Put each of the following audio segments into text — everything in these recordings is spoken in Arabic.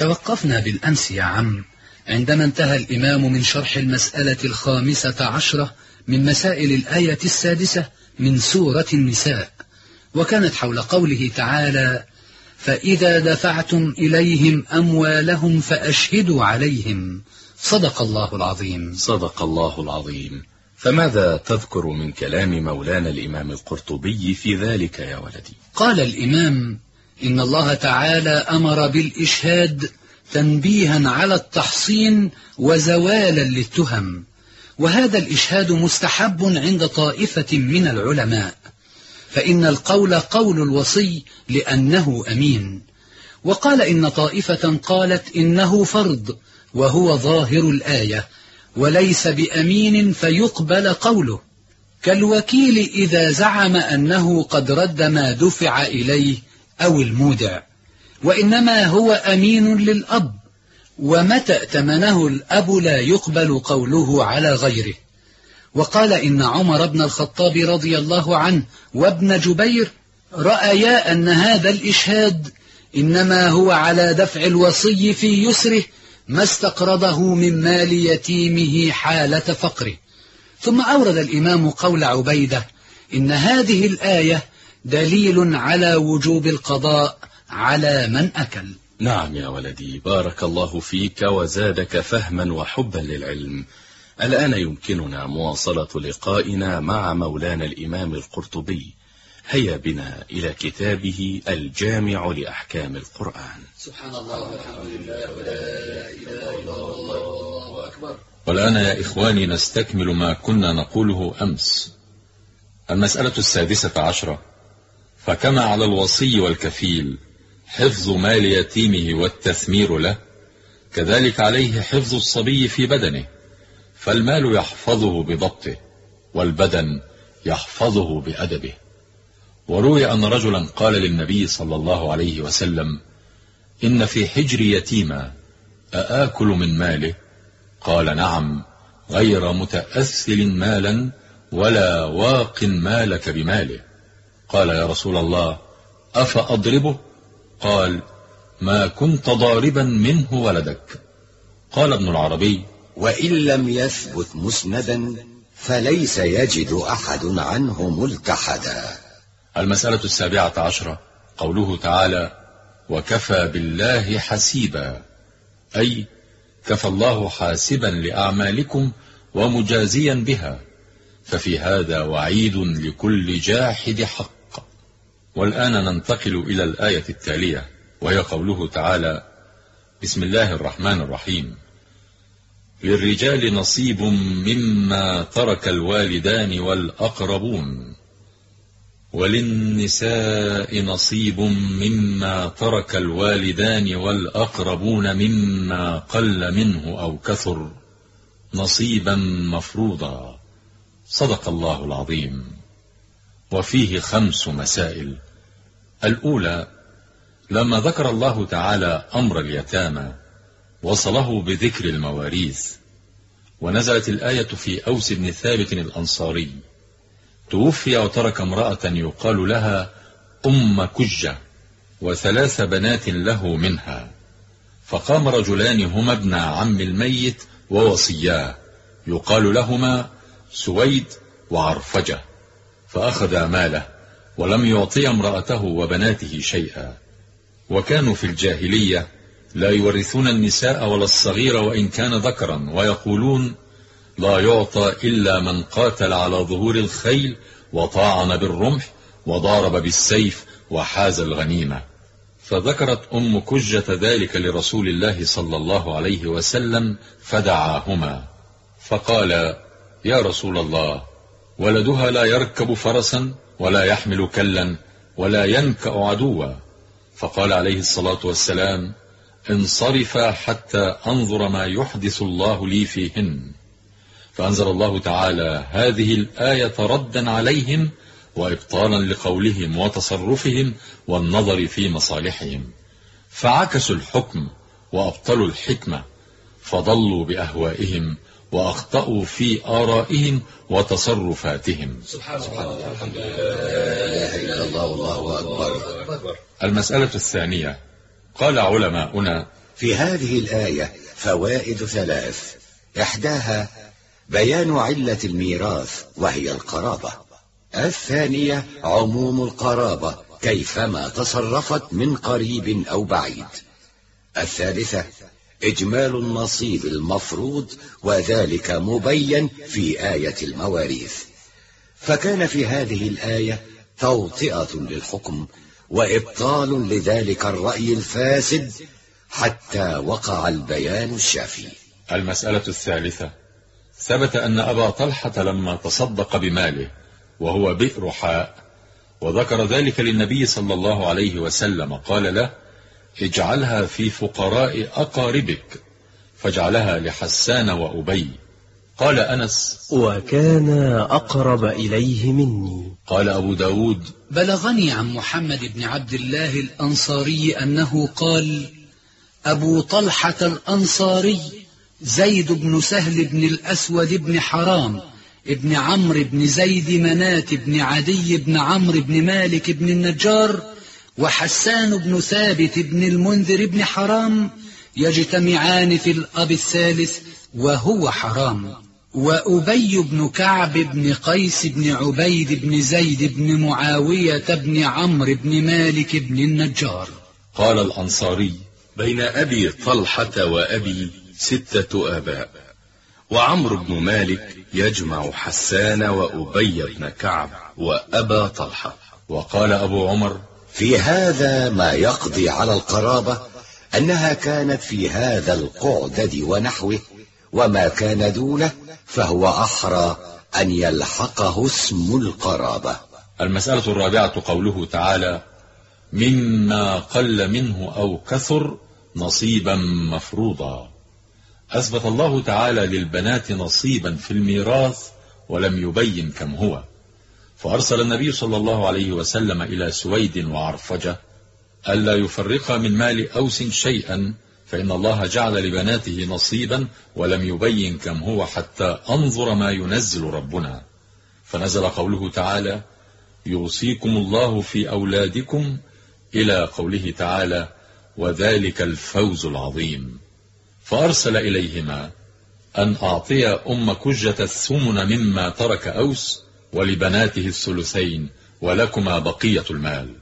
توقفنا بالأمس يا عم. عندما انتهى الإمام من شرح المسألة الخامسة عشرة من مسائل الآية السادسة من سورة النساء وكانت حول قوله تعالى فإذا دفعتم إليهم أموالهم فأشهدوا عليهم صدق الله العظيم. صدق الله العظيم. فماذا تذكر من كلام مولانا الإمام القرطبي في ذلك يا ولدي؟ قال الإمام إن الله تعالى أمر بالإشهاد تنبيها على التحصين وزوالا للتهم. وهذا الإشهاد مستحب عند طائفة من العلماء. فإن القول قول الوصي لأنه أمين. وقال إن طائفة قالت إنه فرض وهو ظاهر الآية وليس بأمين فيقبل قوله. كالوكيل إذا زعم أنه قد رد ما دفع إليه أو المودع وإنما هو أمين للأب ومتى ائتمنه الأب لا يقبل قوله على غيره. وقال إن عمر بن الخطاب رضي الله عنه وابن جبير رأيا أن هذا الإشهاد إنما هو على دفع الوصي في يسره ما استقرضه من مال يتيمه حالة فقره. ثم أورد الإمام قول عبيدة إن هذه الآية دليل على وجوب القضاء على من أكل. نعم يا ولدي بارك الله فيك وزادك فهما وحبا للعلم. الآن يمكننا مواصلة لقائنا مع مولانا الإمام القرطبي. هيا بنا إلى كتابه الجامع لأحكام القرآن. سبحان الله والحمد لله ولا إله إلا الله أكبر. والآن يا إخواني نستكمل ما كنا نقوله أمس. المسألة السادسة عشرة. فكما على الوصي والكفيل حفظ مال يتيمه والتثمير له كذلك عليه حفظ الصبي في بدنه فالمال يحفظه بضبطه والبدن يحفظه بأدبه. وروي أن رجلا قال للنبي صلى الله عليه وسلم إن في حجر يتيما أآكل من ماله؟ قال نعم غير متأثل مالا ولا واق مالك بماله. قال يا رسول الله أفأضربه؟ قال ما كنت ضاربا منه ولدك. قال ابن العربي وإن لم يثبت مسندا فليس يجد أحد عنه ملتحدا المسألة السابعة عشرة. قوله تعالى وكفى بالله حسيبا. أي كفى الله حاسبا لأعمالكم ومجازيا بها. ففي هذا وعيد لكل جاحد حق. والآن ننتقل إلى الآية التالية وهي قوله تعالى بسم الله الرحمن الرحيم. للرجال نصيب مما ترك الوالدان والأقربون وللنساء نصيب مما ترك الوالدان والأقربون مما قل منه أو كثر نصيبا مفروضا. صدق الله العظيم. وفيه خمس مسائل. الأولى لما ذكر الله تعالى أمر اليتامى وصله بذكر المواريث ونزلت الآية في أوس بن ثابت الأنصاري توفي وترك امرأة يقال لها أم كجة وثلاث بنات له منها. فقام رجلان هما ابن عم الميت ووصياه يقال لهما سويد وعرفجة. فأخذ ماله ولم يعطي امرأته وبناته شيئا. وكانوا في الجاهلية لا يورثون النساء ولا الصغير وإن كان ذكرا ويقولون لا يعطى إلا من قاتل على ظهور الخيل وطاعن بالرمح وضارب بالسيف وحاز الغنيمة. فذكرت أم كجة ذلك لرسول الله صلى الله عليه وسلم فدعاهما. فقال يا رسول الله ولدها لا يركب فرسا ولا يحمل كلا ولا ينكأ عدوا. فقال عليه الصلاة والسلام انصرف حتى أنظر ما يحدث الله لي فيهن. فأنزل الله تعالى هذه الآية ردا عليهم وإبطالا لقولهم وتصرفهم والنظر في مصالحهم. فعكسوا الحكم وأبطلوا الحكمة فضلوا بأهوائهم وأخطأوا في آرائهم وتصرفاتهم. سبحان الله. الحمد لله لا إله إلا الله والله أكبر المسألة الثانية قال علماؤنا في هذه الآية فوائد ثلاث. إحداها بيان علة الميراث وهي القرابة. الثانية عموم القرابة كيفما تصرفت من قريب أو بعيد. الثالثة إجمال النصيب المفروض وذلك مبين في آية المواريث. فكان في هذه الآية توطئة للحكم وإبطال لذلك الرأي الفاسد حتى وقع البيان الشافي. المسألة الثالثة ثبت أن أبا طلحة لما تصدق بماله وهو بئر حاء وذكر ذلك للنبي صلى الله عليه وسلم قال له اجعلها في فقراء أقاربك فاجعلها لحسان وأبي. قال أنس وكان أقرب إليه مني. قال أبو داود بلغني عن محمد بن عبد الله الأنصاري أنه قال أبو طلحة الأنصاري زيد بن سهل بن الأسود بن حرام ابن عمرو بن زيد منات بن عدي بن عمرو بن مالك بن النجار وحسان بن ثابت بن المنذر بن حرام يجتمعان في الأب الثالث وهو حرام. وأبي بن كعب بن قيس بن عبيد بن زيد بن معاوية بن عمرو بن مالك بن النجار. قال الأنصاري بين أبي طلحة وأبي ستة آباء وعمرو بن مالك يجمع حسان وأبي بن كعب وأبا طلحة. وقال أبو عمر في هذا ما يقضي على القرابة أنها كانت في هذا القعدد ونحوه وما كان دونه فهو أحرى أن يلحقه اسم القرابة. المسألة الرابعة قوله تعالى مما قل منه أو كثر نصيبا مفروضا. أثبت الله تعالى للبنات نصيبا في الميراث ولم يبين كم هو. فأرسل النبي صلى الله عليه وسلم إلى سويد وعرفجة ألا يفرق من مال أوس شيئا فإن الله جعل لبناته نصيبا ولم يبين كم هو حتى أنظر ما ينزل ربنا. فنزل قوله تعالى يوصيكم الله في أولادكم إلى قوله تعالى وذلك الفوز العظيم فأرسل إليهما أن أعطي أم كجة الثمن مما ترك أوس ولبناته الثلثين ولكما بقية المال.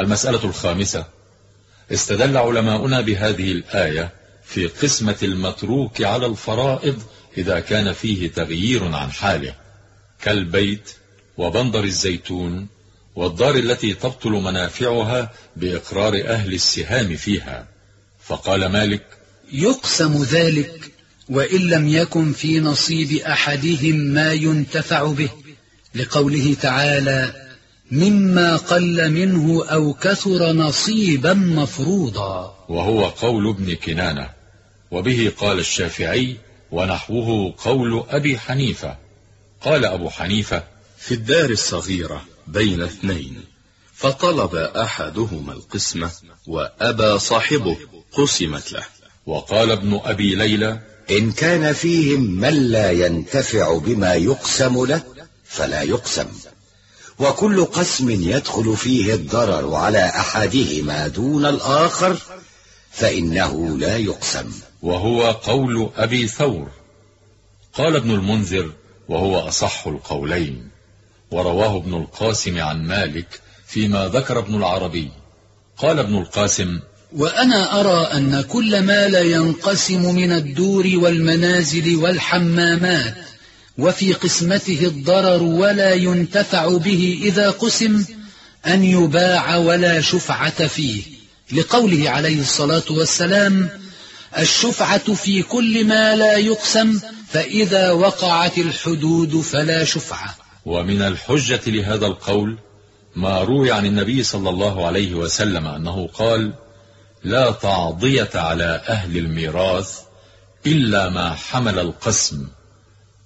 المسألة الخامسة استدل علماؤنا بهذه الآية في قسمة المتروك على الفرائض إذا كان فيه تغيير عن حاله كالبيت وبندر الزيتون والدار التي تبطل منافعها بإقرار أهل السهام فيها. فقال مالك يقسم ذلك وإن لم يكن في نصيب أحدهم ما ينتفع به. لقوله تعالى مما قل منه أو كثر نصيبا مفروضا. وهو قول ابن كنانة وبه قال الشافعي ونحوه قول أبي حنيفة. قال أبو حنيفة في الدار الصغيرة بين اثنين فطلب أحدهما القسمة وأبى صاحبه قسمت له. وقال ابن أبي ليلى إن كان فيهم من لا ينتفع بما يقسم له فلا يقسم. وكل قسم يدخل فيه الضرر على أحدهما دون الآخر فإنه لا يقسم. وهو قول أبي ثور. قال ابن المنذر وهو أصح القولين. ورواه ابن القاسم عن مالك فيما ذكر ابن العربي. قال ابن القاسم وأنا أرى أن كل ما لا ينقسم من الدور والمنازل والحمامات وفي قسمته الضرر ولا ينتفع به إذا قسم أن يباع ولا شفعة فيه. لقوله عليه الصلاة والسلام الشفعة في كل ما لا يقسم فإذا وقعت الحدود فلا شفعة. ومن الحجة لهذا القول ما روي عن النبي صلى الله عليه وسلم أنه قال لا تعضية على أهل الميراث إلا ما حمل القسم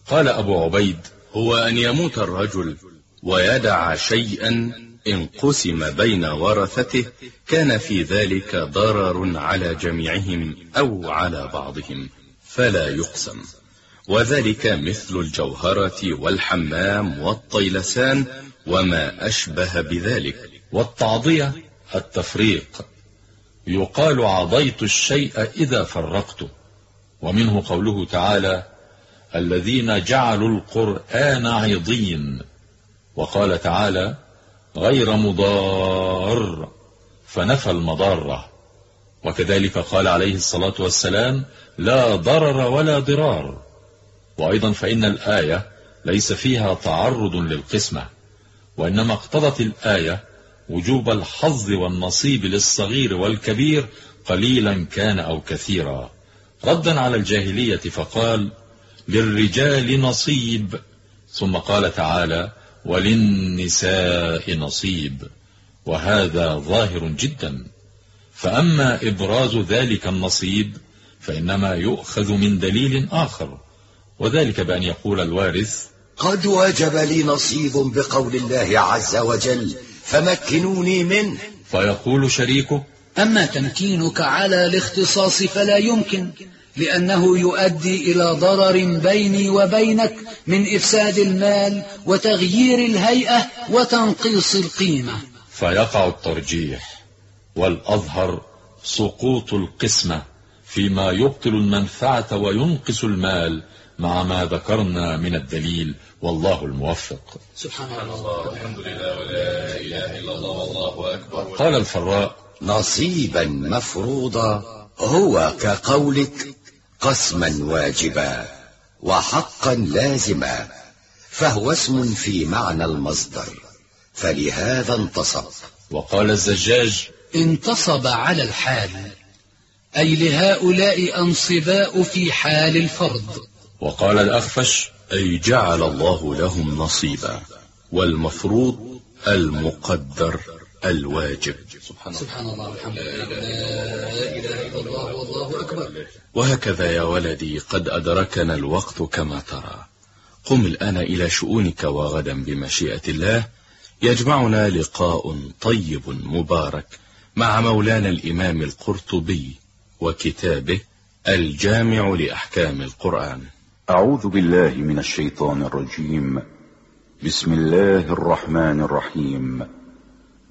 قال أبو عبيد هو أن يموت الرجل ويدع شيئا إن قسم بين ورثته كان في ذلك ضرر على جميعهم أو على بعضهم فلا يقسم. وذلك مثل الجوهرة والحمام والطيلسان وما أشبه بذلك. والتعضية التفريق. يقال عضيت الشيء إذا فرقته ومنه قوله تعالى الذين جعلوا القرآن عضين. وقال تعالى غير مضار. فنفى المضارة وكذلك قال عليه الصلاة والسلام لا ضرر ولا ضرار. وأيضا فإن الآية ليس فيها تعرض للقسمة وإنما اقتضت الآية وجوب الحظ والنصيب للصغير والكبير قليلا كان أو كثيرا. ردا على الجاهلية فقال للرجال نصيب. ثم قال تعالى وللنساء نصيب. وهذا ظاهر جدا. فأما إبراز ذلك النصيب فإنما يؤخذ من دليل آخر وذلك بأن يقول الوارث قد وجب لي نصيب بقول الله عز وجل فمكنوني منه. فيقول شريكه أما تمكينك على الاختصاص فلا يمكن. لأنه يؤدي إلى ضرر بيني وبينك من إفساد المال وتغيير الهيئة وتنقيص القيمة. فيقع الترجيح والأظهر سقوط القسمة فيما يبطل المنفعة وينقص المال مع ما ذكرنا من الدليل والله الموفق. سبحان الله. الحمد لله ولا إله إلا الله والله أكبر. قال الفراء نصيبا مفروضا هو كقولك قسما واجبا وحقا لازما فهو اسم في معنى المصدر فلهذا انتصب. وقال الزجاج انتصب على الحال أي لهؤلاء أنصباء في حال الفرض. وقال الأخفش أي جعل الله لهم نصيبا والمفروض المقدر. الواجب. سبحان الله والحمد لله لا إله إلا الله والله أكبر. وهكذا يا ولدي قد أدركنا الوقت كما ترى. قم الآن إلى شؤونك وغدا بمشيئة الله. يجمعنا لقاء طيب مبارك مع مولانا الإمام القرطبي وكتابه الجامع لأحكام القرآن. أعوذ بالله من الشيطان الرجيم. بسم الله الرحمن الرحيم.